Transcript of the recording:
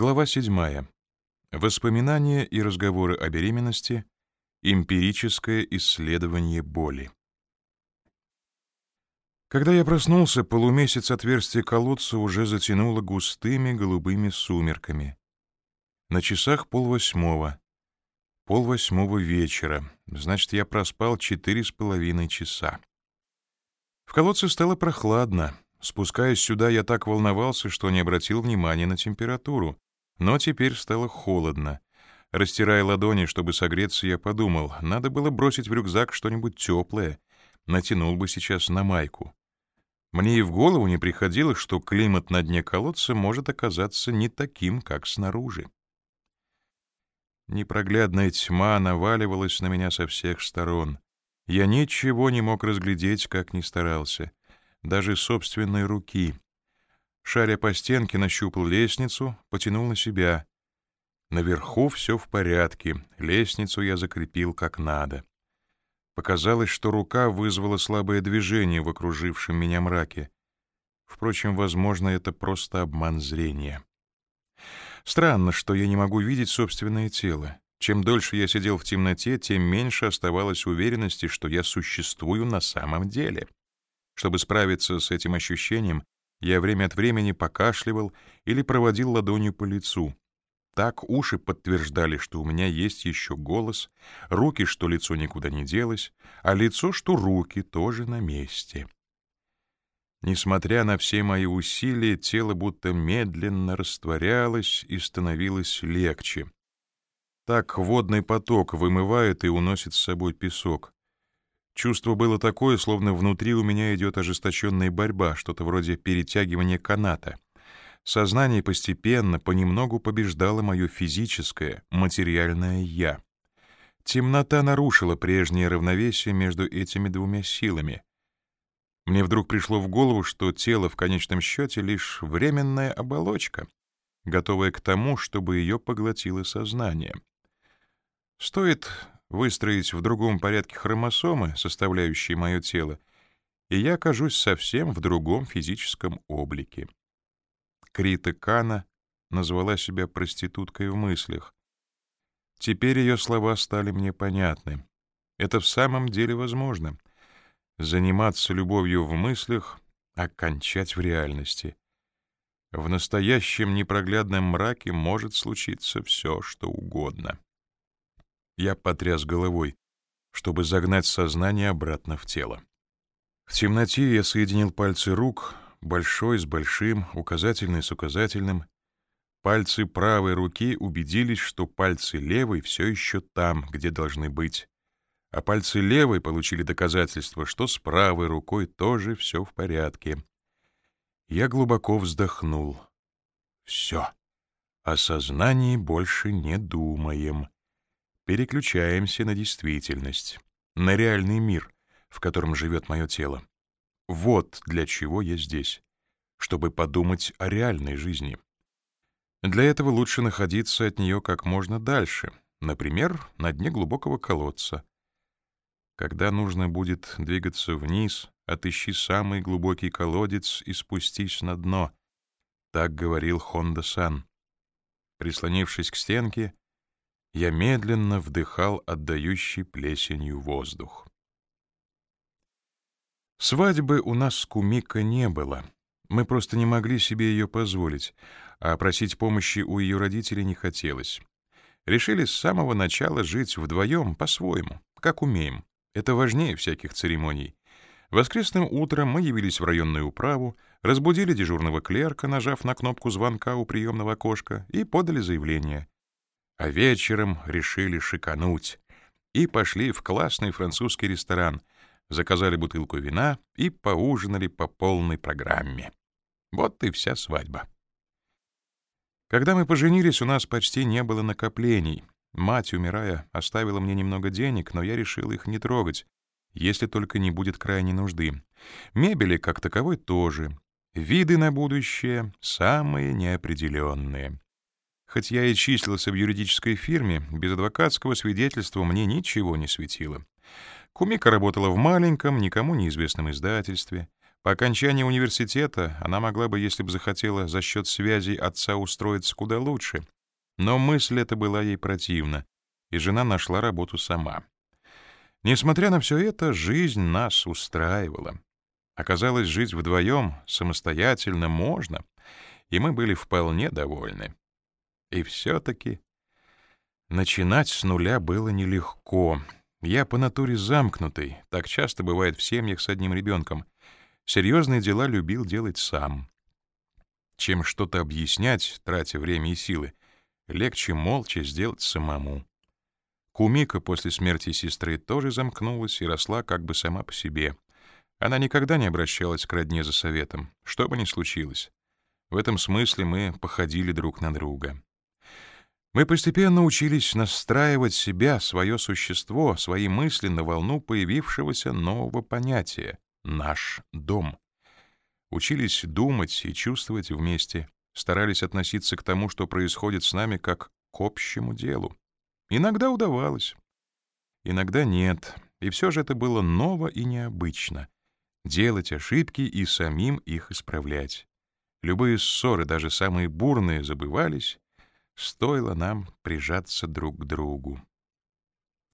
Глава 7. Воспоминания и разговоры о беременности. Эмпирическое исследование боли. Когда я проснулся, полумесяц отверстия колодца уже затянуло густыми голубыми сумерками. На часах полвосьмого. Полвосьмого вечера. Значит, я проспал четыре с половиной часа. В колодце стало прохладно. Спускаясь сюда, я так волновался, что не обратил внимания на температуру. Но теперь стало холодно. Растирая ладони, чтобы согреться, я подумал, надо было бросить в рюкзак что-нибудь теплое. Натянул бы сейчас на майку. Мне и в голову не приходило, что климат на дне колодца может оказаться не таким, как снаружи. Непроглядная тьма наваливалась на меня со всех сторон. Я ничего не мог разглядеть, как ни старался даже собственной руки. Шаря по стенке, нащупал лестницу, потянул на себя. Наверху все в порядке, лестницу я закрепил как надо. Показалось, что рука вызвала слабое движение в окружившем меня мраке. Впрочем, возможно, это просто обман зрения. Странно, что я не могу видеть собственное тело. Чем дольше я сидел в темноте, тем меньше оставалось уверенности, что я существую на самом деле. Чтобы справиться с этим ощущением, я время от времени покашливал или проводил ладонью по лицу. Так уши подтверждали, что у меня есть еще голос, руки, что лицо никуда не делось, а лицо, что руки тоже на месте. Несмотря на все мои усилия, тело будто медленно растворялось и становилось легче. Так водный поток вымывает и уносит с собой песок. Чувство было такое, словно внутри у меня идет ожесточенная борьба, что-то вроде перетягивания каната. Сознание постепенно, понемногу побеждало мое физическое, материальное «я». Темнота нарушила прежнее равновесие между этими двумя силами. Мне вдруг пришло в голову, что тело в конечном счете лишь временная оболочка, готовая к тому, чтобы ее поглотило сознание. Стоит выстроить в другом порядке хромосомы, составляющие мое тело, и я окажусь совсем в другом физическом облике. Крита Кана назвала себя проституткой в мыслях. Теперь ее слова стали мне понятны. Это в самом деле возможно. Заниматься любовью в мыслях, а кончать в реальности. В настоящем непроглядном мраке может случиться все, что угодно. Я потряс головой, чтобы загнать сознание обратно в тело. В темноте я соединил пальцы рук, большой с большим, указательный с указательным. Пальцы правой руки убедились, что пальцы левой все еще там, где должны быть. А пальцы левой получили доказательство, что с правой рукой тоже все в порядке. Я глубоко вздохнул. Все. О сознании больше не думаем переключаемся на действительность, на реальный мир, в котором живет мое тело. Вот для чего я здесь, чтобы подумать о реальной жизни. Для этого лучше находиться от нее как можно дальше, например, на дне глубокого колодца. Когда нужно будет двигаться вниз, отыщи самый глубокий колодец и спустись на дно. Так говорил Хонда-сан. Прислонившись к стенке, я медленно вдыхал отдающий плесенью воздух. Свадьбы у нас с Кумика не было. Мы просто не могли себе ее позволить, а просить помощи у ее родителей не хотелось. Решили с самого начала жить вдвоем по-своему, как умеем. Это важнее всяких церемоний. Воскресным утром мы явились в районную управу, разбудили дежурного клерка, нажав на кнопку звонка у приемного окошка, и подали заявление а вечером решили шикануть и пошли в классный французский ресторан, заказали бутылку вина и поужинали по полной программе. Вот и вся свадьба. Когда мы поженились, у нас почти не было накоплений. Мать, умирая, оставила мне немного денег, но я решил их не трогать, если только не будет крайней нужды. Мебели, как таковой, тоже. Виды на будущее самые неопределенные. Хоть я и числился в юридической фирме, без адвокатского свидетельства мне ничего не светило. Кумика работала в маленьком, никому неизвестном издательстве. По окончании университета она могла бы, если бы захотела, за счет связей отца устроиться куда лучше. Но мысль эта была ей противна, и жена нашла работу сама. Несмотря на все это, жизнь нас устраивала. Оказалось, жить вдвоем самостоятельно можно, и мы были вполне довольны. И все-таки начинать с нуля было нелегко. Я по натуре замкнутый, так часто бывает в семьях с одним ребенком. Серьезные дела любил делать сам. Чем что-то объяснять, тратя время и силы, легче молча сделать самому. Кумика после смерти сестры тоже замкнулась и росла как бы сама по себе. Она никогда не обращалась к родне за советом, что бы ни случилось. В этом смысле мы походили друг на друга. Мы постепенно учились настраивать себя, свое существо, свои мысли на волну появившегося нового понятия — «наш дом». Учились думать и чувствовать вместе, старались относиться к тому, что происходит с нами, как к общему делу. Иногда удавалось, иногда нет, и все же это было ново и необычно — делать ошибки и самим их исправлять. Любые ссоры, даже самые бурные, забывались, стоило нам прижаться друг к другу.